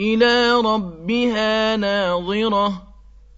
إِلَىٰ رَبِّهَا نَاظِرَةٌ.